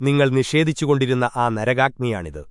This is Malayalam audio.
നിങ്ങൾ നിഷേധിച്ചുകൊണ്ടിരുന്ന ആ നരകാഗ്നിയാണിത്